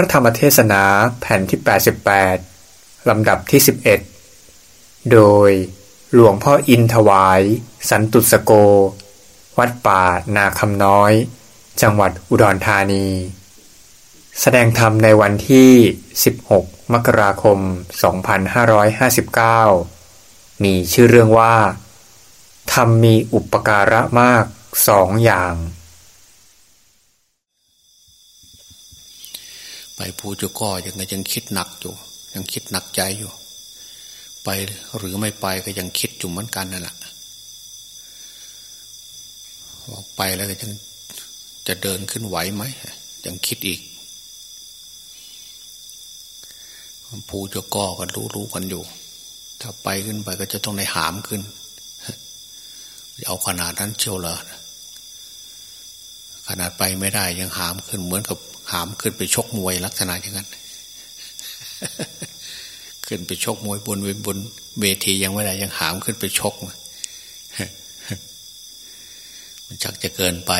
ระธรรมเทศนาแผ่นที่ 88 ลำดับที่ 11 โดยหลวงพ่ออินถวาย สันตุสโก วัดป่านาคำน้อย จังหวัดอุดรธานี แสดงธรรมในวันที่ 16 มกราคม 2559 มีชื่อเรื่องว่าธรรมมีอุปการะมากสองอย่าง ไปภูจุก้อยังไงยังคิดหนักอยู่ ยังคิดหนักใจอยู่ ไปหรือไม่ไปก็ยังคิดอยู่เหมือนกันนั่นแหละออกไปแล้วก็ยังจะเดินขึ้นไหวไหมยังคิดอีกภูจุก้อกันรู้รู้กันอยู่ ถ้าไปขึ้นไปก็จะต้องในหามขึ้นเอาขนาดนั้นเชียวเหรอ ขนาดไปไม่ได้ยังหามขึ้นเหมือนกับหามขึ้นไปชกมวยลักษณะอย่างนั้น ขึ้นไปชกมวยบนบนเวทียังไม่ได้ยังหามขึ้นไปชกมันชักจะเกินไป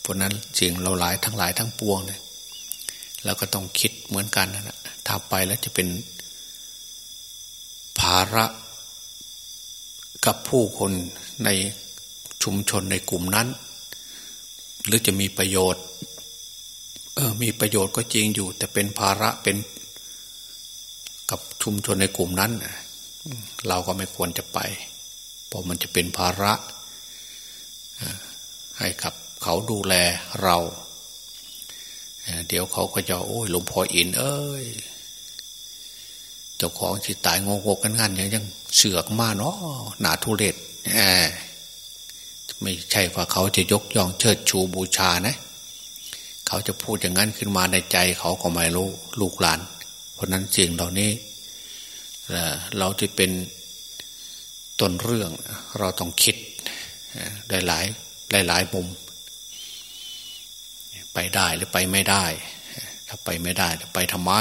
เพราะนั้นจริงเราหลายทั้งหลายทั้งปวงเนี่ยเราก็ต้องคิดเหมือนกันนะถ้าไปแล้วจะเป็นภาระกับผู้คนในชุมชนในกลุ่มนั้น หรือจะมีประโยชน์เออมีประโยชน์ก็จริงอยู่ แต่เป็นภาระเป็น กับชุมชนในกลุ่มนั้นเราก็ไม่ควรจะไป เพราะมันจะเป็นภาระให้กับเขาดูแลเรา เดี๋ยวเขาก็จะโอ้ยหลวงพ่ออิน เอ้ยเจ้าของสิตายงงกกันงันยังยังเสือกมาเนาะหนาทุเรศแหม ไม่ใช่ว่าเขาจะยกย่องเชิดชูบูชานะ เขาจะพูดอย่างนั้นขึ้นมาในใจเขาก็ไม่รู้ลูกหลาน เพราะนั้นสิ่งเหล่านี้เราที่เป็นต้นเรื่องเราต้องคิดได้หลายหลายหลายมุม ไปได้หรือไปไม่ได้ ถ้าไปไม่ได้ไปทำไม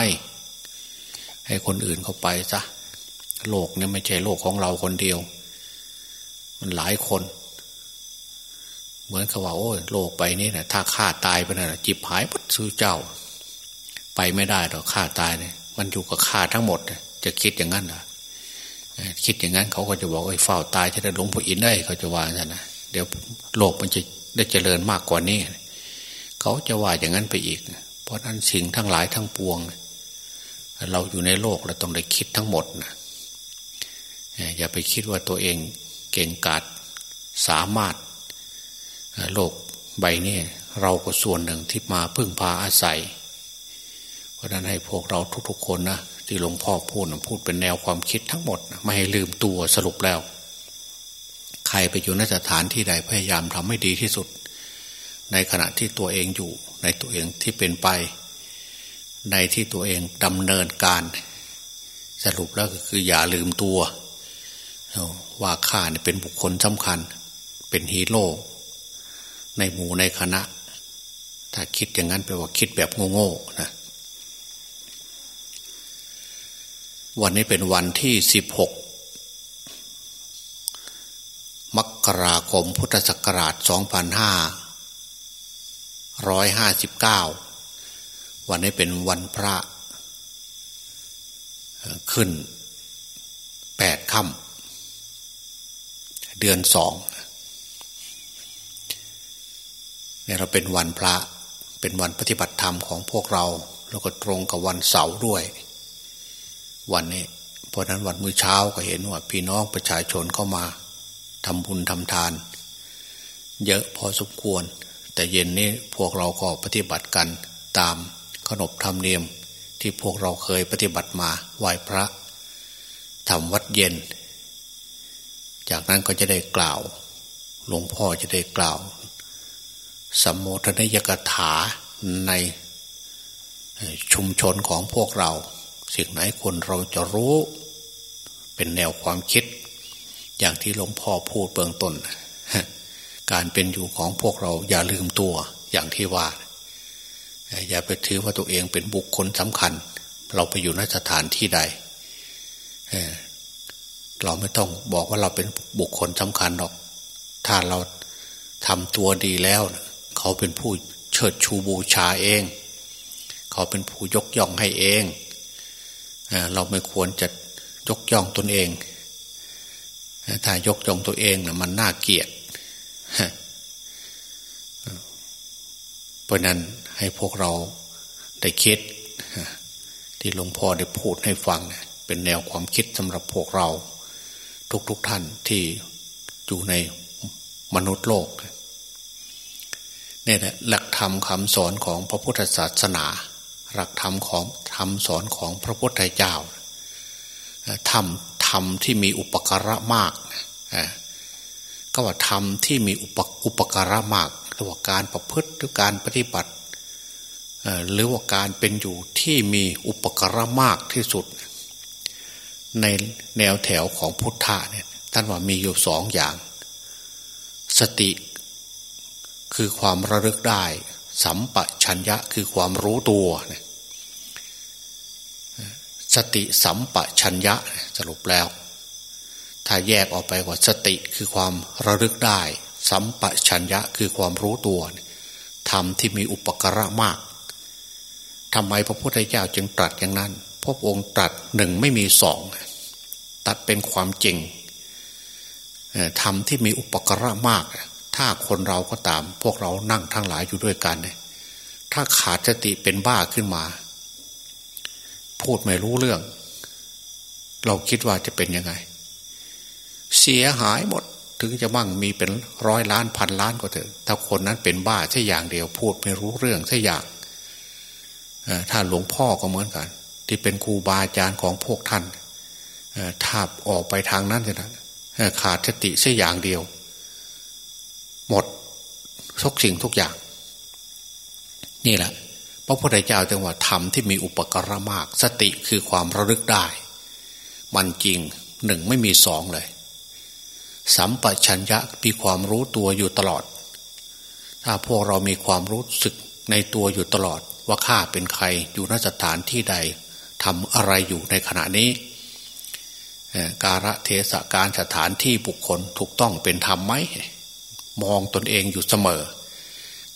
ให้คนอื่นเขาไปซะโลกนี้ไม่ใช่โลกของเราคนเดียว มันหลายคน เหมือนกับว่าโอ้โลกไปนี่นะถ้าฆ่าตายไปนะจิบหายปัดซื้อเจ้า ไปไม่ได้หรอกฆ่าตายเนี่ยมันอยู่กับฆ่าทั้งหมด จะคิดอย่างนั้นเหรอคิดอย่างนั้นเขาก็จะบอกไอ้เฝ้าตายจะได้หลงผู้อินได้เขาจะว่าอย่างนะเดี๋ยวโลกมันจะได้เจริญมากกว่านี้เขาจะว่าอย่างนั้นไปอีก เพราะนั้นสิ่งทั้งหลายทั้งปวง เราอยู่ในโลกเราต้องได้คิดทั้งหมดนะอย่าไปคิดว่าตัวเองเก่งกาจสามารถ โลกใบนี้เราก็ส่วนหนึ่งที่มาพึ่งพาอาศัย เพราะนั้นให้พวกเราทุกๆคนนะที่หลวงพ่อพูดพูดเป็นแนวความคิดทั้งหมด ไม่ให้ลืมตัวสรุปแล้ว ใครไปอยู่นสถานที่ใดพยายามทำให้ดีที่สุด ในขณะที่ตัวเองอยู่ในตัวเองที่เป็นไป ในที่ตัวเองดำเนินการ สรุปแล้วก็คืออย่าลืมตัว ว่าข้าเป็นบุคคลสำคัญ เป็นฮีโร่ ในหมู่ในคณะ ถ้าคิดอย่างนั้นแปลว่าคิดแบบโง่ๆนะวันนี้เป็นวันที่สิบหกมกราคมพุทธศักราชสองพันห้าร้อยห้าสิบเก้าวันนี้เป็นวันพระขึ้นแปดค่ำเดือนสอง เนี่ยเราเป็นวันพระ เป็นวันปฏิบัติธรรมของพวกเรา แล้วก็ตรงกับวันเสาร์ด้วย วันนี้เพราะนั้นวันมื้อเช้าก็เห็นว่า พี่น้องประชาชนเข้ามาทำบุญทำทาน เยอะพอสมควร แต่เย็นนี้พวกเราก็ปฏิบัติกันตามขนบธรรมเนียมที่พวกเราเคยปฏิบัติมาไหว้พระทำวัดเย็น จากนั้นก็จะได้กล่าว หลวงพ่อจะได้กล่าว สัมโมทนยกถาในชุมชนของพวกเรา สิ่งไหนคนเราจะรู้ เป็นแนวความคิด อย่างที่หลวงพ่อพูดเบื้องต้น การเป็นอยู่ของพวกเราอย่าลืมตัวอย่างที่ว่า อย่าไปถือว่าตัวเองเป็นบุคคลสำคัญ เราไปอยู่ในสถานที่ใดเราไม่ต้องบอกว่าเราเป็นบุคคลสำคัญหรอก ถ้าเราทำตัวดีแล้ว เขาเป็นผู้เชิดชูบูชาเอง เขาเป็นผู้ยกย่องให้เอง เราไม่ควรจะยกย่องตนเอง ถ้ายกย่องตัวเองนะมันน่าเกลียดเพราะนั้นให้พวกเราได้คิด ที่หลวงพ่อได้พูดให้ฟังเป็นแนวความคิดสำหรับพวกเรา ทุกๆทท่านที่อยู่ในมนุษย์โลก นี่แหละหลักธรรมคำสอนของพระพุทธศาสนา หลักธรรมของธรรมสอนของพระพุทธเจ้าธรรมธรรมที่มีอุปการะมากก็ว่าธรรมที่มีอุปอุปการะมากหรือว่าการประพฤติหรือการปฏิบัติหรือว่าการเป็นอยู่ที่มีอุปการะมากที่สุด ในแนวแถวของพุทธะเนี่ยท่านว่ามีอยู่สองอย่าง สติ คือความระลึกได้ สัมปชัญญะคือความรู้ตัวสติสัมปชัญญะสรุปแล้ว ถ้าแยกออกไปว่าสติคือความระลึกได้ สัมปชัญญะคือความรู้ตัวธรรมที่มีอุปการะมากทำไมพระพุทธเจ้าจึงตรัสอย่างนั้นพระองค์ตรัสหนึ่งไม่มีสองตัดเป็นความจริงธรรมที่มีอุปการะมาก ถ้าคนเราก็ตาม พวกเรานั่งทั้งหลายอยู่ด้วยกันเนี่ยถ้าขาดสติเป็นบ้าขึ้นมา พูดไม่รู้เรื่อง เราคิดว่าจะเป็นยังไง เสียหายหมดถึงจะมั่งมีเป็นร้อยล้านพันล้านก็เถอะ ถ้าคนนั้นเป็นบ้าแค่อย่างเดียว พูดไม่รู้เรื่องแค่อย่างถ้าหลวงพ่อก็เหมือนกัน ที่เป็นครูบาอาจารย์ของพวกท่านถ้าออกไปทางนั้นจะขาดสติเสียอย่างเดียว หมดทุกสิ่งทุกอย่าง นี่แหละพระพุทธเจ้าจังหวัดธรรมที่มีอุปกรณ์มาก สติคือความระลึกได้ มันจริงหนึ่งไม่มีสองเลย สัมปชัญญะมีความรู้ตัวอยู่ตลอด ถ้าพวกเรามีความรู้สึกในตัวอยู่ตลอด ว่าข้าเป็นใครอยู่นสถานที่ใดทำอะไรอยู่ในขณะนี้การะเทศการสถานที่บุคคลถูกต้องเป็นธรรมไหม มองตนเองอยู่เสมอ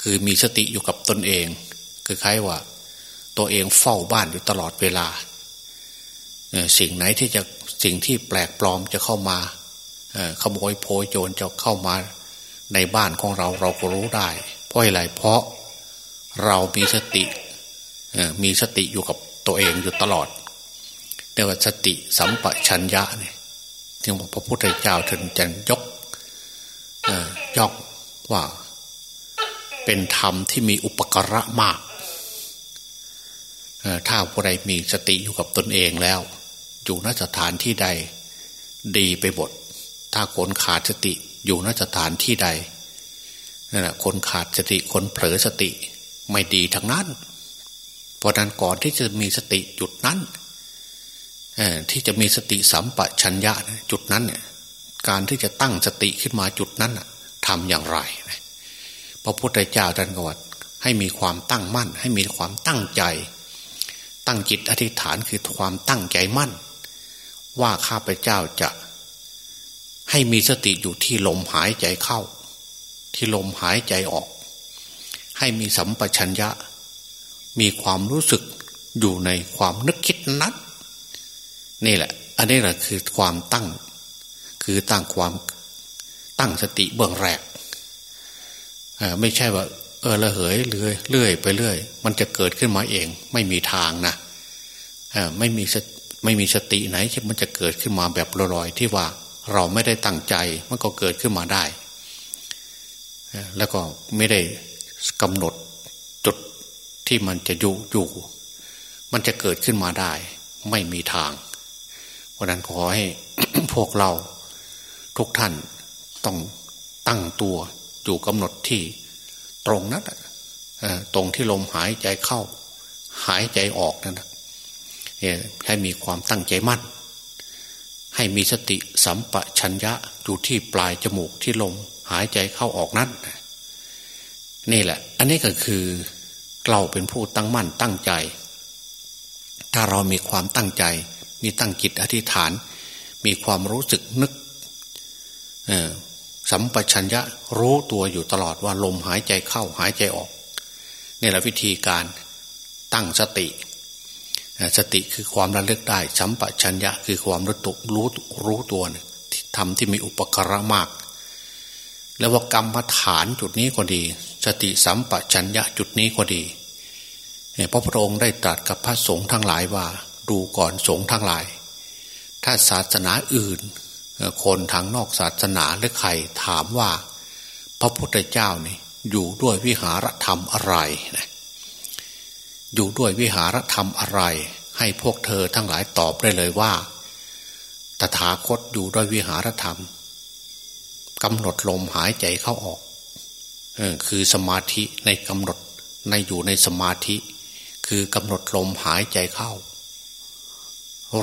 คือมีสติอยู่กับตนเอง คือคล้ายว่า ตัวเองเฝ้าบ้านอยู่ตลอดเวลา สิ่งไหนที่จะสิ่งที่แปลกปลอมจะเข้ามาขโมยโพยโจรจะเข้ามาในบ้านของเราเราก็รู้ได้ เพราะอะไรเพราะเรามีสติมีสติอยู่กับตัวเองอยู่ตลอดเรียกว่าสติสัมปชัญญะเนี่ยที่พระพุทธเจ้าท่านจะยก ยอกว่าเป็นธรรมที่มีอุปกระมาก ถ้าผู้ใดมีสติอยู่กับตนเองแล้ว อยู่นสถานที่ใด ดีไปหมด ถ้าคนขาดสติ อยู่นสถานที่ใดนั่นแหละคนขาดสติคนเผลอสติไม่ดีทั้งนั้น เพราะนั้นก่อนที่จะมีสติจุดนั้นที่จะมีสติสัมปชัญญะจุดนั้นเนี่ย การที่จะตั้งสติขึ้นมาจุดนั้นทำอย่างไร พระพุทธเจ้าท่านก็ว่าให้มีความตั้งมั่น ให้มีความตั้งใจ ตั้งจิตอธิษฐานคือความตั้งใจมั่น ว่าข้าพเจ้าจะ ให้มีสติอยู่ที่ลมหายใจเข้า ที่ลมหายใจออก ให้มีสัมปชัญญะ มีความรู้สึกอยู่ในความนึกคิดนั้นนี่แหละ อันนี้แหละคือความตั้ง คือตั้งความตั้งสติเบื้องแรกไม่ใช่ว่า เออละเหยเลื่อยเลื่อยไปเรื่อย มันจะเกิดขึ้นมาเอง ไม่มีทางนะไม่มีไม่มีสติไหนที่มันจะเกิดขึ้นมาแบบลอยๆที่ว่าเราไม่ได้ตั้งใจมันก็เกิดขึ้นมาได้ แล้วก็ไม่ได้กำหนดที่มันจะอยู่อยู่ มันจะเกิดขึ้นมาได้ ไม่มีทาง เพราะนั้นขอให้พวกเรา ทุกท่านต้องตั้งตัวอยู่กำหนดที่ตรงนั้นตรงที่ลมหายใจเข้า หายใจออกนั่นให้มีความตั้งใจมั่น ให้มีสติสัมปชัญญะอยู่ที่ปลายจมูกที่ลมหายใจเข้าออกนั้นนี่แหละ อันนี้ก็คือเราเป็นผู้ตั้งมั่นตั้งใจ ถ้าเรามีความตั้งใจ มีตั้งจิตอธิษฐาน มีความรู้สึกนึก สัมปชัญญะรู้ตัวอยู่ตลอดว่าลมหายใจเข้าหายใจออกนี่แหละวิธีการตั้งสติ สติคือความระลึกได้ สัมปชัญญะคือความรู้ตุรู้รู้ตัวเนี่ยทำที่มีอุปกระมาก แล้วว่ากรรมฐานจุดนี้ก็ดี สติสัมปชัญญะจุดนี้ก็ดีพระพุทธองค์ได้ตรัสกับพระสงฆ์ทั้งหลายว่า ดูก่อนสงฆ์ทั้งหลาย ถ้าศาสนาอื่น คนทางนอกศาสนาหรือใครถามว่า พระพุทธเจ้านี่อยู่ด้วยวิหารธรรมอะไรนะอยู่ด้วยวิหารธรรมอะไร ให้พวกเธอทั้งหลายตอบได้เลยว่า ตถาคตอยู่ด้วยวิหารธรรมกำหนดลมหายใจเข้าออกคือสมาธิในกำหนดในอยู่ในสมาธิ คือกำหนดลมหายใจเข้า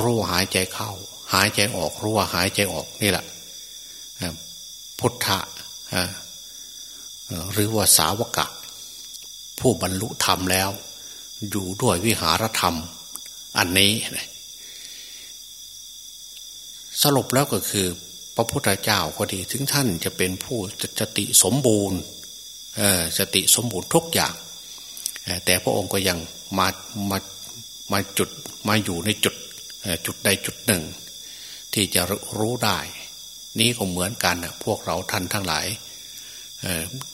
รู้หายใจเข้า หายใจออกรู้ว่าหายใจออกนี่แหละพุทธะหรือว่าสาวกะ ผู้บรรลุธรรมแล้ว อยู่ด้วยวิหารธรรม อันนี้สรุปแล้วก็คือ พระพุทธเจ้าก็ดี ถึงท่านจะเป็นผู้สติสมบูรณ์สติสมบูรณ์ทุกอย่าง แต่พระองค์ก็ยังมามามาจุดมาอยู่ในจุดจุดใดจุดหนึ่ง ที่จะรู้ได้ นี้ก็เหมือนกันนะพวกเราท่านทั้งหลาย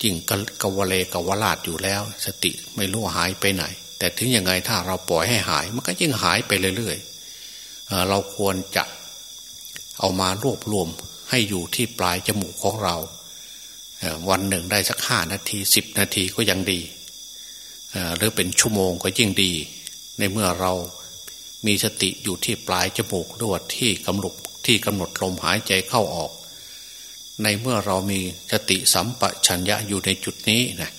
จริงกวเลกวลาดอยู่แล้ว สติไม่รู้หายไปไหน แต่ถึงยังไงถ้าเราปล่อยให้หาย มันก็ยิ่งหายไปเรื่อยๆเราควรจะเอามารวบรวมให้อยู่ที่ปลายจมูกของเราวันหนึ่งได้สักห้านาทีสิบนาทีก็ยังดีหรือเป็นชั่วโมงก็ยิ่งดี ในเมื่อเรามีสติอยู่ที่ปลายจมูกด้วยที่กำหนด ที่กำหนดลมหายใจเข้าออก ในเมื่อเรามีสติสัมปชัญญะอยู่ในจุดนี้นะ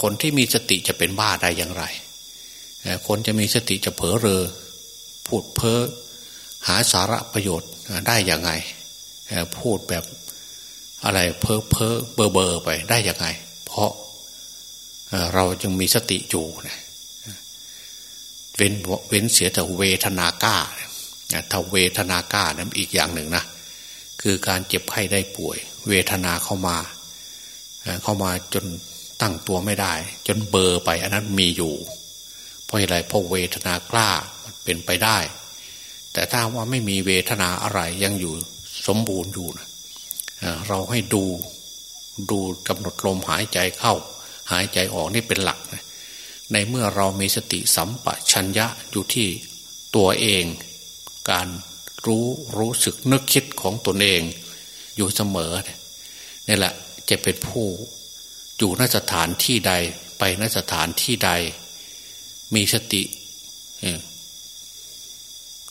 คนที่มีสติจะเป็นบ้าได้อย่างไร คนจะมีสติจะเผลอเรอพูดเพ้อหาสาระประโยชน์ได้อย่างไง พูดแบบอะไรเพ้อเพ้อเบอเบอไปได้อย่างไง เพราะเราจึงมีสติอยู่นะเว้นเว้นเสียแต่เวทนาก้า ถ้าเวทนาก้านั้นอีกอย่างหนึ่งนะคือการเจ็บไข้ได้ป่วย เวทนาเข้ามาเข้ามาจนตั้งตัวไม่ได้ จนเบอร์ไปอันนั้นมีอยู่ เพราะอะไรเพราะเวทนากล้ามันเป็นไปได้ แต่ถ้าว่าไม่มีเวทนาอะไรยังอยู่สมบูรณ์อยู่นะเราให้ดูดูกำหนดลมหายใจเข้า หายใจออกนี่เป็นหลักนะในเมื่อเรามีสติสัมปชัญญะอยู่ที่ตัวเอง การรู้รู้สึกนึกคิดของตนเอง อยู่เสมอนี่แหละจะเป็นผู้อยู่นสถานที่ใดไปนสถานที่ใด มีสติ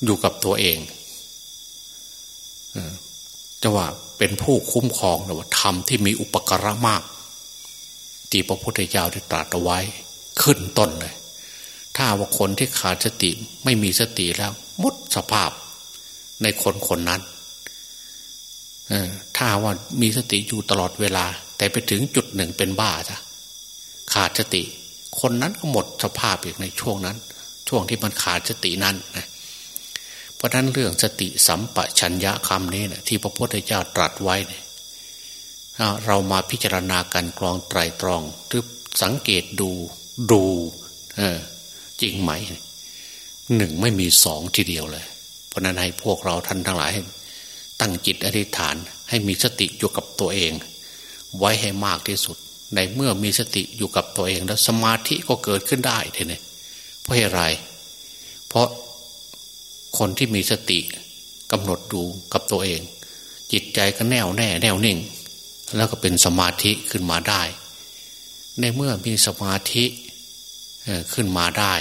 อยู่กับตัวเองจะว่าเป็นผู้คุ้มครองหรือว่าธรรมที่มีอุปกระมาก ที่พระพุทธเจ้าได้ตรัสเอาไว้ ขึ้นต้นเลย ถ้าว่าคนที่ขาดสติไม่มีสติแล้วมดสภาพในคนคนนั้นถ้าว่ามีสติอยู่ตลอดเวลา แต่ไปถึงจุดหนึ่งเป็นบ้าจ้ะขาดสติ คนนั้นก็หมดสภาพอีกในช่วงนั้น ช่วงที่มันขาดสตินั้นนะเพราะนั้นเรื่องสติสัมปชัญญะคำนี้นะที่พระพุทธเจ้าตรัสไว้เนี่ยเรามาพิจารณาการกรองไตรตรองหรือสังเกตดูดู จริงไหมหนึ่งไม่มีสองทีเดียวเลย เพราะนั้นให้พวกเราท่านทั้งหลาย ตั้งจิตอธิษฐาน ให้มีสติอยู่กับตัวเอง ไว้ให้มากที่สุด ในเมื่อมีสติอยู่กับตัวเองแล้วสมาธิก็เกิดขึ้นได้ทีนี้เพราะอะไร เพราะคนที่มีสติกำหนดดูกับตัวเอง จิตใจก็แน่วแน่ แน่วนิ่ง แล้วก็เป็นสมาธิขึ้นมาได้ ในเมื่อมีสมาธิ ขึ้นมาได้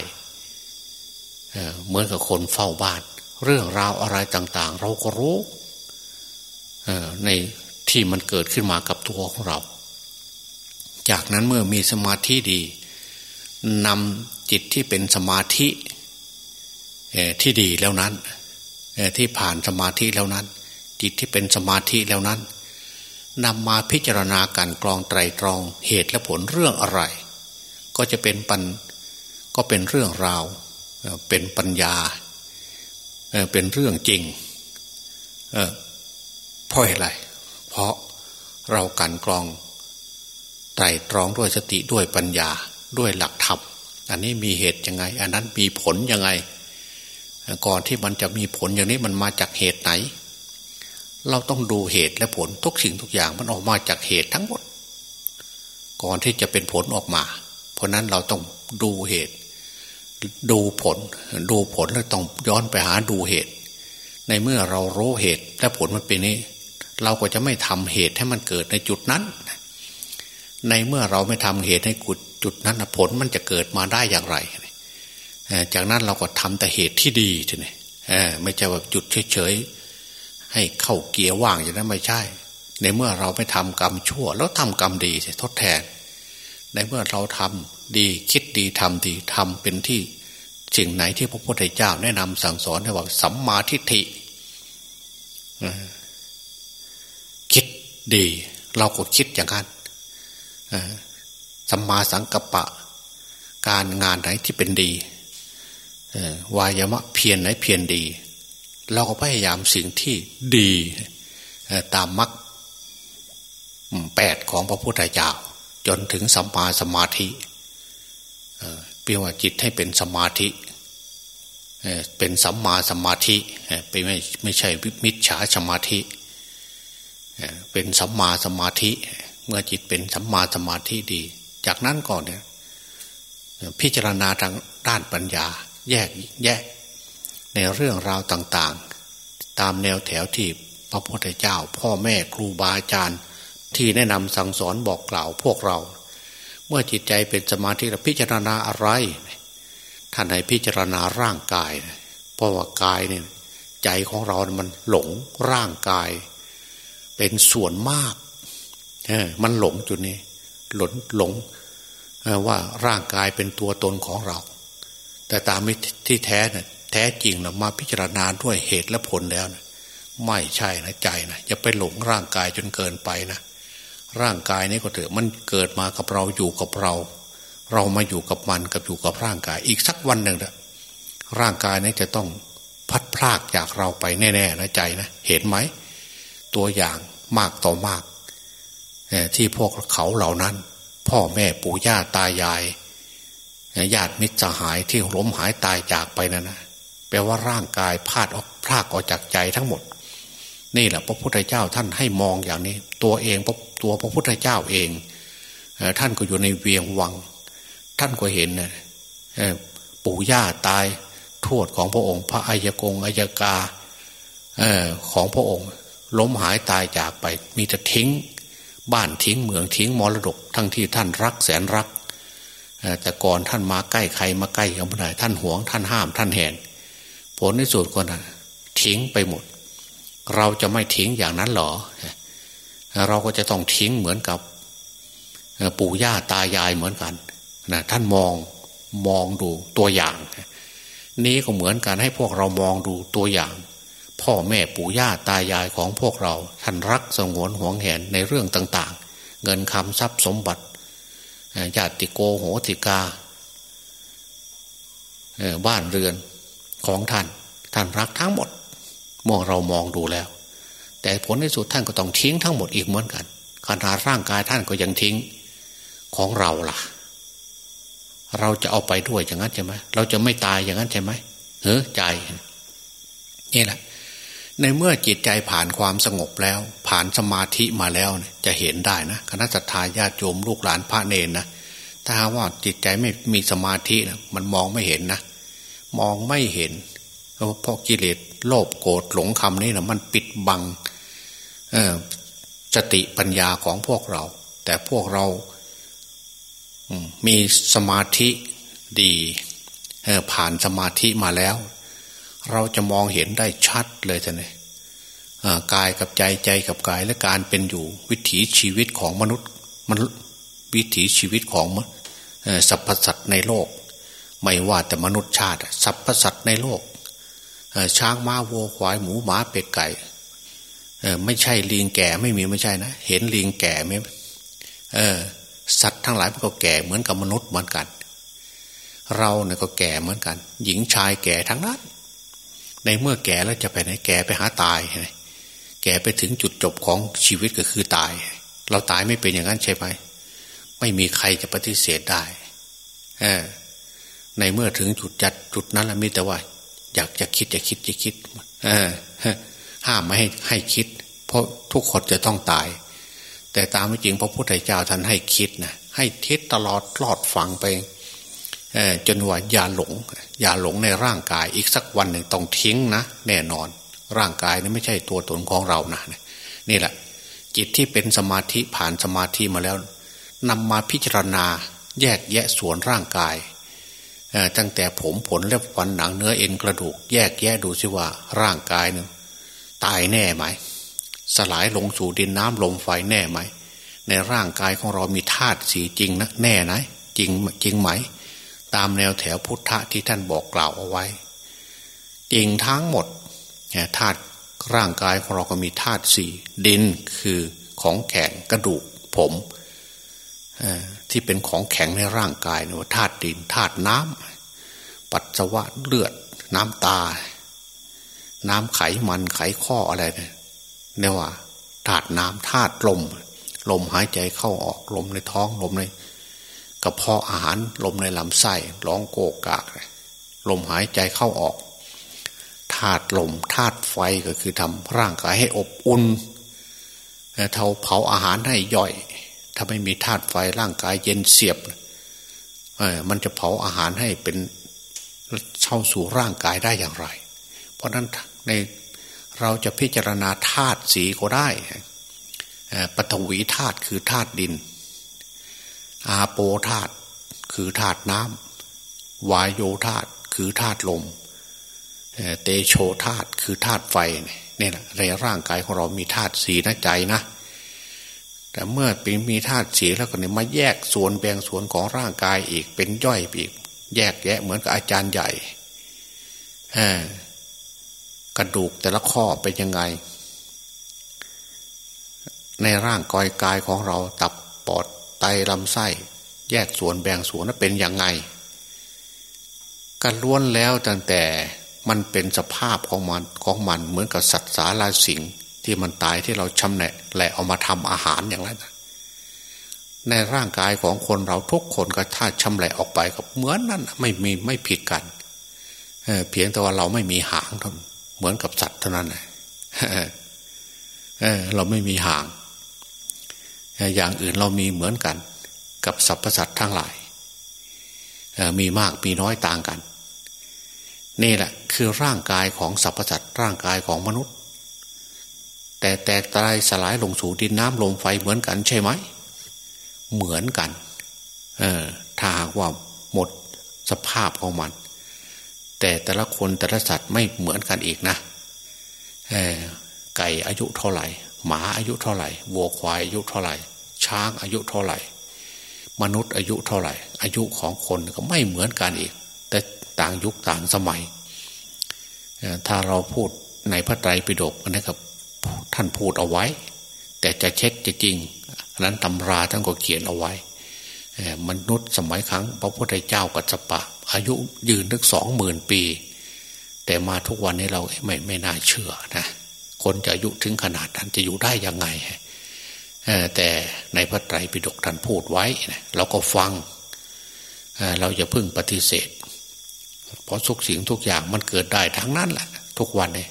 เหมือนกับคนเฝ้าบ้าน เรื่องราวอะไรต่าง ๆ เราก็รู้ในที่มันเกิดขึ้นมากับตัวของเรา จากนั้นเมื่อมีสมาธิดีนำจิตที่เป็นสมาธิที่ดีแล้วนั้นที่ผ่านสมาธิแล้วนั้น จิตที่เป็นสมาธิแล้วนั้นนำมาพิจารณาการกรองไตรตรองเหตุและผลเรื่องอะไร ก็จะเป็นปัน ก็เป็นเรื่องราว เป็นปัญญา เป็นเรื่องจริงเพราะอะไร เพราะเรากันกรองไตรตรองด้วยสติด้วยปัญญาด้วยหลักธรรมอันนี้มีเหตุยังไง อันนั้นมีผลยังไง ก่อนที่มันจะมีผลอย่างนี้มันมาจากเหตุไหน เราต้องดูเหตุและผลทุกสิ่งทุกอย่างมันออกมาจากเหตุทั้งหมด ก่อนที่จะเป็นผลออกมา เพราะนั้นเราต้องดูเหตุ ดูผล ดูผลแล้วต้องย้อนไปหาดูเหตุ ในเมื่อเรารู้เหตุและผลมันเป็นนี้ เราก็จะไม่ทำเหตุให้มันเกิดในจุดนั้น ในเมื่อเราไม่ทำเหตุให้กุดจุดนั้นผลมันจะเกิดมาได้อย่างไร จากนั้นเราก็ทำแต่เหตุที่ดีทีนี้ไม่ใช่ว่าจุดเฉยๆให้เข้าเกียร์ว่างอย่างนั้นไม่ใช่ ในเมื่อเราไม่ทำกรรมชั่ว แล้วทำกรรมดีทดแทน ในเมื่อเราทำ ดีคิดดีทำดีทำเป็นที่สิ่งไหนที่พระพุทธเจ้าแนะนำสั่งสอนให้ว่าสัมมาทิฏฐิคิดดี เราก็คิดอย่างนั้นสัมมาสังกัปปะ การงานไหนที่เป็นดีวายมะเพียรไหนเพียรดี เราก็พยายามสิ่งที่ดีตามมรรคแปดของพระพุทธเจ้าจนถึงสัมมาสมาธิ เปลี่ยนว่าจิตให้เป็นสมาธิเป็นสัมมาสมาธิไปไม่ไม่ใช่มิจฉาสมาธิ เป็นสัมมาสมาธิ เมื่อจิตเป็นสัมมาสมาธิดี จากนั้นก่อนเนี่ยพิจารณาทางด้านปัญญา แยกแยกในเรื่องราวต่างๆ ตามแนวแถวที่พระพุทธเจ้า พ่อแม่ครูบาอาจารย์ที่แนะนำสั่งสอนบอกกล่าวพวกเรา มื่อจิตใจเป็นสมาธิแล้วพิจารณาอะไร ท่านให้พิจารณาร่างกาย เพราะว่ากายเนี่ยใจของเรา มันหลงร่างกาย เป็นส่วนมากเออมันหลงจุดนี้ หลงหลงว่าร่างกายเป็นตัวตนของเรา แต่ตามที่แท้เนี่ยแท้จริงเรามาพิจารณาด้วยเหตุและผลแล้วนะไม่ใช่นะใจนะอย่าไปหลงร่างกายจนเกินไปนะ ร่างกายนี้ก็เถอะมันเกิดมากับเราอยู่กับเรา เรามาอยู่กับมันกับอยู่กับร่างกาย อีกสักวันหนึ่งนะร่างกายนี้จะต้องพัดพลากจากเราไปแน่ๆนะใจนะเห็นไหมตัวอย่างมากต่อมากที่พวกเขาเหล่านั้น พ่อแม่ปู่ย่าตายายญาติมิตรสหายที่ล้มหายตายจากไปนั่นนะแปลว่าร่างกายพาดออกพลากออกจากใจทั้งหมด นี่แหละพระพุทธเจ้าท่านให้มองอย่างนี้ ตัวเอง ตัวพระพุทธเจ้าเองท่านก็อยู่ในเวียงวัง ท่านก็เห็นนะปู่ย่าตายทวดของพระองค์ พระอัยกงอัยกาของพระองค์ ล้มหายตายจากไป มีแต่ทิ้ง บ้านทิ้งเมืองทิ้งมรดก ทั้งที่ท่านรักแสนรักแต่ก่อนท่านมาใกล้ใครมาใกล้กับผู้ใดท่านหวงท่านห้ามท่านแหนผลในสุดก็นะทิ้งไปหมด เราจะไม่ทิ้งอย่างนั้นหรอ เราก็จะต้องทิ้งเหมือนกับปู่ย่าตายายเหมือนกันนะท่านมองมองดูตัวอย่าง นี้ก็เหมือนกันให้พวกเรามองดูตัวอย่าง พ่อแม่ปู่ย่าตายายของพวกเรา ท่านรักสงวนห่วงแหนในเรื่องต่าง ๆ เงินคำทรัพย์สมบัติญาติโกโหติกาบ้านเรือนของท่าน ท่านรักทั้งหมด เมื่อเรามองดูแล้ว แต่ผลในสุดท่านก็ต้องทิ้งทั้งหมดอีกเหมือนกันขนาดร่างกายท่านก็ยังทิ้งของเราล่ะ เราจะเอาไปด้วยอย่างนั้นใช่ไหมเราจะไม่ตายอย่างนั้นใช่ไหมเฮ้ใจนี่แหละในเมื่อจิตใจผ่านความสงบแล้ว ผ่านสมาธิมาแล้วจะเห็นได้นะคณะสัตยาญาติโยมลูกหลานพระเนนนะถ้าว่าจิตใจไม่มีสมาธินะมันมองไม่เห็นนะมองไม่เห็นเพราะกิเลสโลภโกรธหลงคำนี้นะมันปิดบัง สติปัญญาของพวกเรา แต่พวกเรามีสมาธิดีผ่านสมาธิมาแล้ว เราจะมองเห็นได้ชัดเลยท่านเลยกายกับใจใจกับกายและการเป็นอยู่ วิถีชีวิตของมนุษย์มนุษย์วิถีชีวิตของสรรพสัตว์ในโลก ไม่ว่าแต่มนุษย์ชาติสรรพสัตว์ในโลกช้างม้าวัวควายหมูหมาเป็ดไก่ ไม่ใช่ลิงแก่ไม่มีไม่ใช่นะ เห็นลิงแก่ไหมสัตว์ทั้งหลายมันก็แก่เหมือนกับมนุษย์เหมือนกัน เราเนี่ยก็แก่เหมือนกัน หญิงชายแก่ทั้งนั้น ในเมื่อแก่แล้วจะไปไหนแก่ไปหาตายไงแก่ไปถึงจุดจบของชีวิตก็คือตาย เราตายไม่เป็นอย่างนั้นใช่ไหมไม่มีใครจะปฏิเสธได้ในเมื่อถึงจุดจัดจุดนั้นแล้วมีแต่ว่า อยากจะคิดจะคิดจะคิด ห้ามไม่ให้ให้คิด เพราะทุกคนจะต้องตาย แต่ตามไม่จริงพระพุทธเจ้าท่านให้คิดนะให้ทิศตลอดลอดฟังไปจนว่าอย่าหลง อย่าหลงในร่างกายอีกสักวันหนึ่งต้องทิ้งนะแน่นอน ร่างกายนี่ไม่ใช่ตัวตนของเรานะนี่แหละ จิตที่เป็นสมาธิผ่านสมาธิมาแล้วนำมาพิจารณาแยกแยะส่วนร่างกายตั้งแต่ผมผลเล็บฟันหนังเนื้อเอ็นกระดูก แยกแยะดูสิว่าร่างกายหนึ่ง ตายแน่ไหม สลายลงสู่ดินน้ำลมไฟแน่ไหม ในร่างกายของเรามีธาตุสีจริงนะแน่นะจริงจริงไหม ตามแนวแถวพุทธะที่ท่านบอกกล่าวเอาไว้ จริงทั้งหมดธาตุร่างกายของเราก็มีธาตุสี่ดินคือของแข็งกระดูกผมที่เป็นของแข็งในร่างกายเนี่ยธาตุดินธาตุน้ำปัสสาวะเลือดน้ำตา น้ำไขมันไขข้ออะไรเนี่ยเนี่ยว่าธาตุน้ำธาตุลม ลมหายใจเข้าออกลมในท้องลมในกระเพาะอาหารลมในลำไส้ร้องโกกากลมหายใจเข้าออกธาตุลมธาตุไฟก็คือทำร่างกายให้อบอุ่นเท่าเผาอาหารให้ย่อยถ้าไม่มีธาตุไฟร่างกายเย็นเสียบเอมันจะเผาอาหารให้เป็นเช่าสู่ร่างกายได้อย่างไร เพราะนั้นในเราจะพิจารณาธาตุสีก็ได้ปฐวีธาตุคือธาตุดิน อาโปธาตุคือธาตุน้ำวายโยธาตุคือธาตุลม เตโชธาตุคือธาตุไฟเนี่ยในร่างกายของเรามีธาตุสีนะใจนะ แต่เมื่อเป็นมีธาตุสีแล้วก็เนี่ยมาแยกส่วนแบ่งส่วนของร่างกายอีกเป็นย่อยอีก แยกแยะเหมือนกับอาจารย์ใหญ่ กระดูกแต่ละข้อเป็นยังไง ในร่างกายกายของเราตับปอดไตลำไส้ แยกส่วนแบ่งส่วนนั้นเป็นยังไงการล้วนแล้วตั้งแต่มันเป็นสภาพของมันของมันเหมือนกับสัตว์สาราสิงที่มันตายที่เราชำแหละแหละเอามาทำอาหารอย่างนั้นในร่างกายของคนเราทุกคนก็ถ้าชำแหละออกไปก็เหมือนนั้นไม่มีไม่ผิดกันเเพียงแต่ว่าเราไม่มีหางเท่านั้น เหมือนกับสัตว์เท่านั้นเลยเราไม่มีหาง อย่างอื่นเรามีเหมือนกัน กับสรรพสัตว์ทั้งหลาย มีมากมีน้อยต่างกัน นี่แหละคือร่างกายของสรรพสัตว์ร่างกายของมนุษย์ แต่แตกตายสลายลงสู่ดินน้ำลมไฟเหมือนกันใช่ไหม เหมือนกัน เออถ้าหากว่าหมดสภาพของมัน แต่แต่ละคนแต่ละสัตว์ไม่เหมือนกันอีกนะไก่อายุเท่าไหร่ หมาอายุเท่าไหร่วัวควายอายุเท่าไหร่ ช้างอายุเท่าไหร่ มนุษย์อายุเท่าไหร่ อายุของคนก็ไม่เหมือนกันอีก แต่ต่างยุคต่างสมัย ถ้าเราพูดในพระไตรปิฎกนะครับ ท่านพูดเอาไว้ แต่จะเช็คจะจริงนั้นตำราท่านก็เขียนเอาไว้ มนุษย์สมัยครั้ง พระพุทธเจ้ากัจจปะ อายุยืนถึงสองหมื่นปี แต่มาทุกวันนี้เราไม่ไม่น่าเชื่อนะคนจะอายุถึงขนาดนั้นจะอยู่ได้ยังไงแต่ในพระไตรปิฎกท่านพูดไว้เราก็ฟังเราอย่าพึ่งปฏิเสธ เพราะทุกสิ่งทุกอย่างมันเกิดได้ทั้งนั้นแหละทุกวันเนี่ย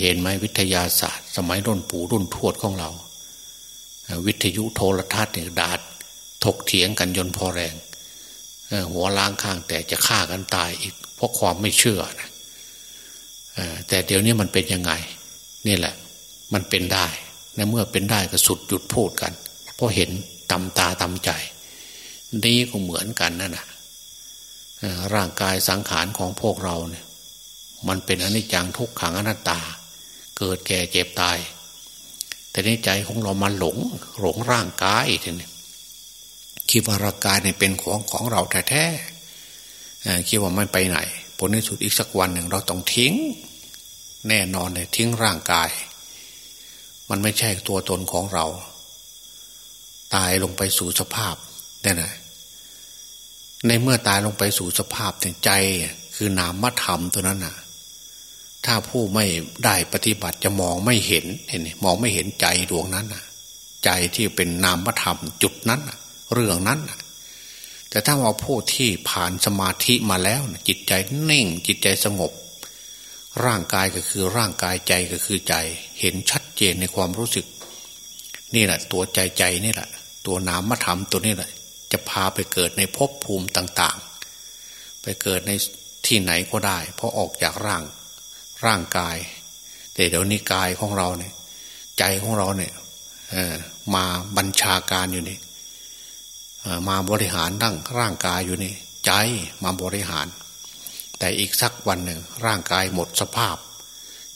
เห็นไหมวิทยาศาสตร์ สมัยรุ่นปู่รุ่นทวดของเรา วิทยุโทรทัศน์เนี่ยดาด ถกเถียงกันยนพอแรงหัวล้างข้างแต่จะฆ่ากันตายอีก เพราะความไม่เชื่อนะแต่เดี๋ยวนี้มันเป็นยังไง นี่แหละ มันเป็นได้ในเมื่อเป็นได้ก็สุดหยุดพูดกัน เพราะเห็นตำตาตำใจ นี่ก็เหมือนกันนั่นนะร่างกายสังขารของพวกเราเนี่ย มันเป็นอนิจจังทุกขังอนัตตา เกิดแก่เจ็บตาย แต่ในใจของเรามันหลง หลงร่างกายทีนี้ คิดว่าร่างกายเนี่ยเป็นของของเราแท้ๆคิดว่าไม่ไปไหน ผลในสุดอีกสักวันหนึ่งเราต้องทิ้ง แน่นอนเลยทิ้งร่างกาย มันไม่ใช่ตัวตนของเรา ตายลงไปสู่สภาพนี่นะในเมื่อตายลงไปสู่สภาพถึงใจคือนามธรรมตัวนั้นน่ะ ถ้าผู้ไม่ได้ปฏิบัติจะมองไม่เห็นเห็นมองไม่เห็นใจดวงนั้นน่ะ ใจที่เป็นนามธรรมจุดนั้น เรื่องนั้น แต่ถ้าว่าผู้ที่ผ่านสมาธิมาแล้วจิตใจนิ่งจิตใจสงบ ร่างกายก็คือร่างกายใจก็คือใจ เห็นชัดเจนในความรู้สึก นี่แหละตัวใจใจนี่แหละ ตัวนามธรรมตัวนี้แหละ จะพาไปเกิดในภพภูมิต่าง ๆ ไปเกิดในที่ไหนก็ได้เพราะออกจากร่างร่างกาย แต่เดี๋ยวนี้กายของเราเนี่ย ใจของเราเนี่ยมาบัญชาการอยู่นี่ มาบริหารร่างร่างกายอยู่นี่ ใจมาบริหาร แต่อีกสักวันหนึ่งร่างกายหมดสภาพ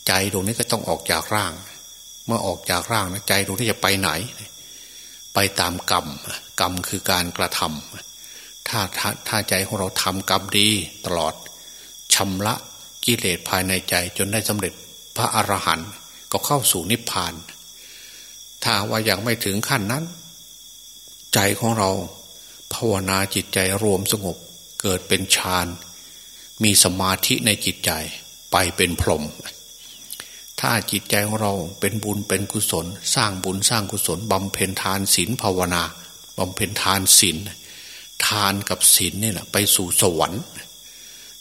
ใจตรงนี้ก็ต้องออกจากร่าง เมื่อออกจากร่างนะใจตรงนี้จะไปไหน ไปตามกรรมกรรมคือการกระทำถ้าถ้าถ้าใจของเราทำกรรมดีตลอดชำระกิเลสภายในใจจนได้สำเร็จพระอรหันต์ก็เข้าสู่นิพพาน ถ้าว่ายังไม่ถึงขั้นนั้น ใจของเรา ภาวนาจิตใจรวมสงบ เกิดเป็นฌาน มีสมาธิในจิตใจไปเป็นพรหมถ้าจิตใจของเราเป็นบุญเป็นกุศล สร้างบุญสร้างกุศลบำเพ็ญทานศีลภาวนาบำเพ็ญทานศีลทานกับศีลนี่แหละไปสู่สวรรค์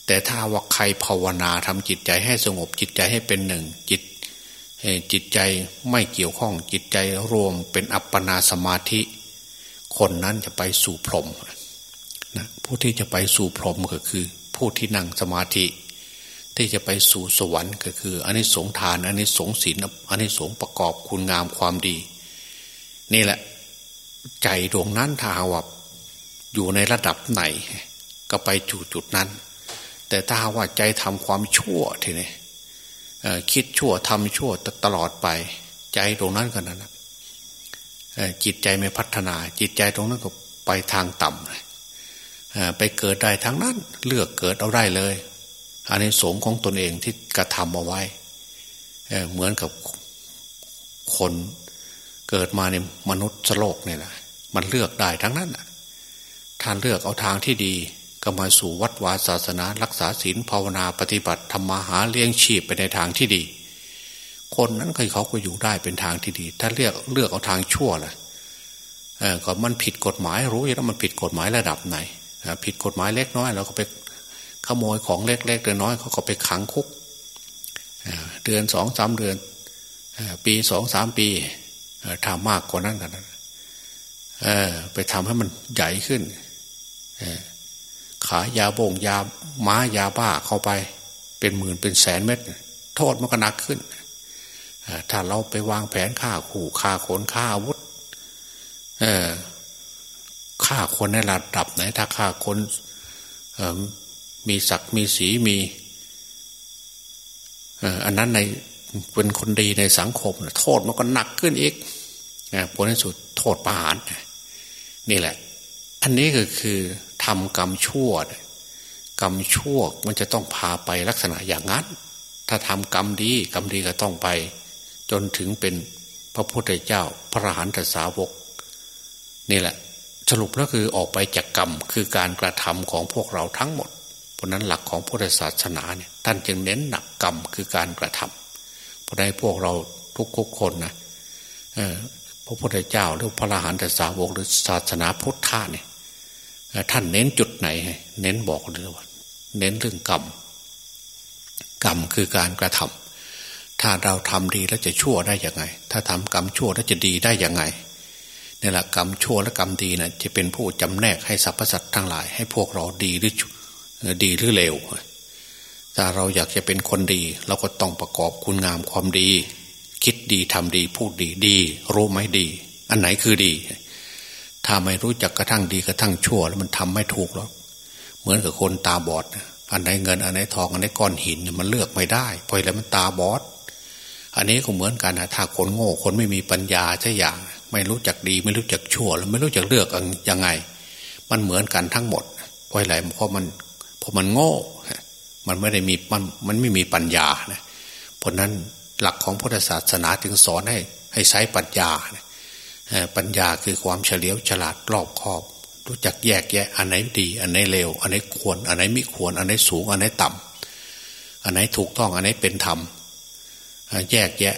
แต่ถ้าว่าใครภาวนาทำจิตใจให้สงบจิตใจให้เป็นหนึ่งจิตจิตใจไม่เกี่ยวข้องจิตใจรวมเป็นอัปปนาสมาธิ คนนั้นจะไปสู่พรหมนะผู้ที่จะไปสู่พรหมก็คือ ผู้ที่นั่งสมาธิ ที่จะไปสู่สวรรค์ก็คืออันนี้สงทานอันนี้สงศีลอันนี้สงประกอบคุณงามความดี นี่แหละ ใจดวงนั้นถ้าว่าอยู่ในระดับไหน ก็ไปจุดจุดนั้น แต่ถ้าว่าใจทำความชั่วทีนี้คิดชั่วทำชั่วตลอดไป ใจตรงนั้นก็นั่นะ จิตใจไม่พัฒนา จิตใจตรงนั้นก็ไปทางต่ำไปเกิดได้ทั้งนั้น เลือกเกิดเอาได้เลยอันนี้สงของตนเองที่กระทำเอาไว้เหมือนกับคนเกิดมาในมนุษย์โลกเนี่ยนะมันเลือกได้ทั้งนั้นท่านเลือกเอาทางที่ดีก็มาสู่วัดวาศาสนา รักษาศีลภาวนาปฏิบัติธรรมาหาเลี้ยงชีพไปในทางที่ดี คนนั้นเคยเขาก็อยู่ได้เป็นทางที่ดี ถ้าเลือกเลือกเอาทางชั่วล่ะเออก็มันผิดกฎหมายรู้อยู่แล้วมันผิดกฎหมายระดับไหนผิดกฎหมายเล็กน้อยเราก็ไปขโมยของเล็กๆเดือนน้อยเขาก็ไปขังคุกเดือนสองสามเดือนปีสองสามปีทำมากกว่านั้นกันไปทำให้มันใหญ่ขึ้นขายยาบ่งยาม้ายาบ้าเข้าไป เป็นหมื่นเป็นแสนเม็ดโทษมันก็หนักขึ้น ถ้าเราไปวางแผนฆ่าขู่ฆ่าคนฆ่าอาวุธฆ่าคนในระดับไหน ถ้าฆ่าคนมีศักดิ์มีสีมีอันนั้นในเป็นคนดีในสังคม โทษมันก็หนักขึ้นอีกผลที่สุดโทษประหารนี่แหละ อันนี้ก็คือทำกรรมชั่ว กรรมชั่วมันจะต้องพาไปลักษณะอย่างนั้น ถ้าทำกรรมดี กรรมดีก็ต้องไป จนถึงเป็นพระพุทธเจ้าพระหันตสาวก นี่แหละ สรุปแล้วคือออกไปจากกรรมคือการกระทำของพวกเราทั้งหมด เพราะนั้นหลักของพุทธศาสนาเนี่ยท่านจึงเน้นหนักกรรมคือการกระทำเพราะในพวกเราทุกๆคนนะพระพุทธเจ้าหรือพระอรหันตสาวกหรือศาสนาพุทธะเนี่ยท่านเน้นจุดไหน เน้นบอกเลยว่าเน้นเรื่องกรรม กรรมคือการกระทำ ถ้าเราทำดีแล้วจะชั่วได้ยังไง ถ้าทำกรรมชั่วแล้วจะดีได้ยังไงนี่แหละกรรมชั่วและกรรมดีนะจะเป็นผู้จำแนกให้สรรพสัตว์ทั้งหลาย ให้พวกเราดีหรือดีหรือเลวถ้าเราอยากจะเป็นคนดี เราก็ต้องประกอบคุณงามความดี คิดดีทำดีพูดดีดี รู้ไหมดี อันไหนคือดี ถ้าไม่รู้จักกระทั่งดีกระทั่งชั่ว แล้วมันทำไม่ถูกหรอกเหมือนกับคนตาบอดอันไหนเงินอันไหนทองอันไหนก้อนหินมันเลือกไม่ได้เพราะแล้วมันตาบอด อันนี้ก็เหมือนกันนะถ้าคนโง่คนไม่มีปัญญาใช่อย่าง ไม่รู้จักดี ไม่รู้จักชั่ว แล้วไม่รู้จักเลือกยังไง มันเหมือนกันทั้งหมดเพราะอะไรเพราะมันเพราะมันโง่ มันไม่ได้มีมันมันไม่มีปัญญานะเพราะนั้นหลักของพุทธศาสนาจึงสอนให้ให้ใช้ปัญญานะปัญญาคือความเฉลียวฉลาดรอบคอบ รู้จักแยกแยะ อันไหนดี อันไหนเลวอันไหนควร อันไหนไม่ควร อันไหนสูง อันไหนต่ำอันไหนถูกต้องอันไหนเป็นธรรม แยกแยะ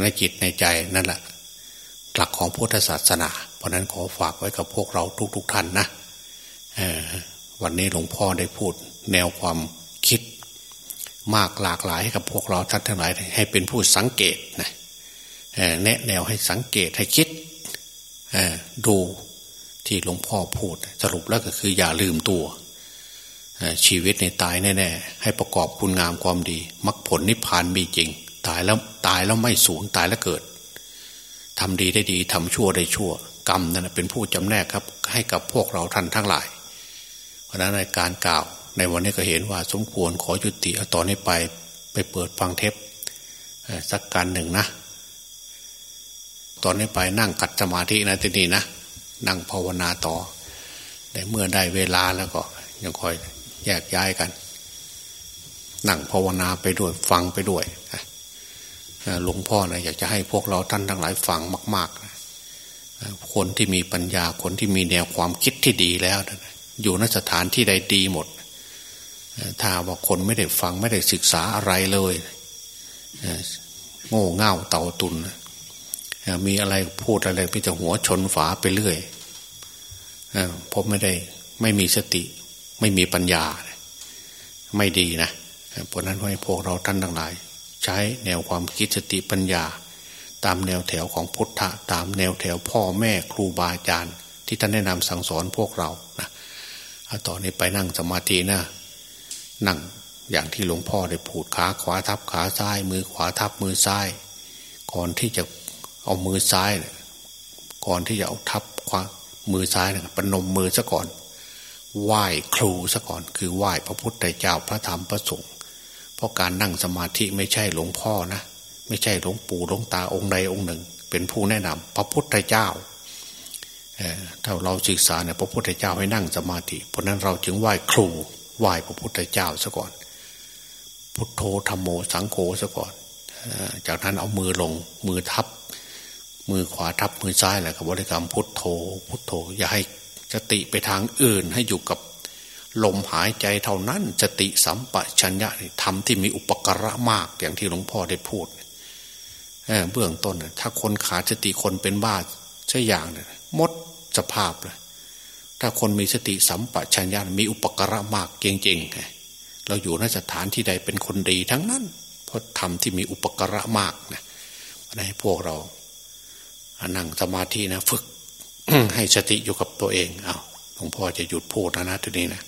ในจิตในใจนั่นแหละหลักของพุทธศาสนา เพราะนั้นขอฝากไว้กับพวกเราทุก ๆทท่านนะวันนี้หลวงพ่อได้พูด แนวความคิดมากหลากหลายให้กับพวกเราท่านทั้งหลายให้เป็นผู้สังเกตนะแนะแนวให้สังเกตให้คิดดูที่หลวงพ่อพูด สรุปแล้วก็คืออย่าลืมตัว ชีวิตในตายแน่ๆให้ประกอบคุณงามความดีมรรคผลนิพพานมีจริง ตายแล้วตายแล้วไม่สูญตายแล้วเกิดทำดีได้ดีทำชั่วได้ชั่ว กรรมนั่นเป็นผู้จำแนกครับ ให้กับพวกเราท่านทั้งหลาย เพราะนั้นในการกล่าว ในวันนี้ก็เห็นว่าสมควรขอยุติเอาตอนนี้ไปไปเปิดฟังเทปสักการหนึ่งนะ ตอนนี้ไปนั่งกัดสมาธินะที่นี่นะ นั่งภาวนาต่อแต่เมื่อได้เวลาแล้วก็ ยังคอยแยกย้ายกัน นั่งภาวนาไปด้วยฟังไปด้วย หลวงพ่อนะอยากจะให้พวกเราท่านทั้งหลายฟังมากๆนะคนที่มีปัญญาคนที่มีแนวความคิดที่ดีแล้วนะอยู่นสถานที่ใดดีหมด ถ้าว่าคนไม่ได้ฟังไม่ได้ศึกษาอะไรเลยโง่เง่าเต่าตุน มีอะไรพูดอะไรไปจะหัวชนฝาไปเรื่อยเพราะไม่ได้ไม่มีสติไม่มีปัญญา ไม่ดีนะ เพราะนั้นให้พวกเราท่านทั้งหลาย ใช้แนวความคิดสติปัญญา ตามแนวแถวของพุทธะตามแนวแถวพ่อแม่ครูบาอาจารย์ ที่ท่านแนะนำสั่งสอนพวกเรานะต่อนนี้ไปนั่งสมาธินะนั่งอย่างที่หลวงพ่อได้พูดขาขวาทับขาซ้าย มือขวาทับมือซ้าย ก่อนที่จะเอามือซ้าย ก่อนที่จะเอาทับขวามือซ้ายนะปนมมือซะก่อน ไหว้ครูซะก่อน คือไหว้พระพุทธเจ้าพระธรรมพระสงฆ์ เพราะการนั่งสมาธิไม่ใช่หลวงพ่อนะไม่ใช่หลวงปู่หลวงตาองค์ใดองค์หนึ่ง เป็นผู้แนะนำพระพุทธเจ้าถ้าเราศึกษาเนี่ยพระพุทธเจ้าให้นั่งสมาธิ เพราะนั้นเราจึงไหว้ครูไหว้พระพุทธเจ้าซะก่อน พุทโธธรรมโมสังโฆซะก่อนจากนั้นเอามือลงมือทับ มือขวาทับมือซ้ายแหละกับบริกรรมพุทโธ พุทโธ อย่าให้สติไปทางอื่นให้อยู่กับ ลมหายใจเท่านั้นสติสัมปชัญญะธรรมที่มีอุปกระมากอย่างที่หลวงพ่อได้พูดเเบื้องต้นถ้าคนขาดสติคนเป็นบ้าใช่อย่างเนี่ยมดสภาพเลยถ้าคนมีสติสัมปชัญญะมีอุปกระมากเก่งๆเราอยู่ในสถานที่ใดเป็นคนดีทั้งนั้น เพราะธรรมที่มีอุปกระมากนะให้พวกเรานั่งสมาธินะ ฝึกให้สติอยู่กับตัวเองเอาหลวงพ่อจะหยุดพูดนะนะทีนี้นะ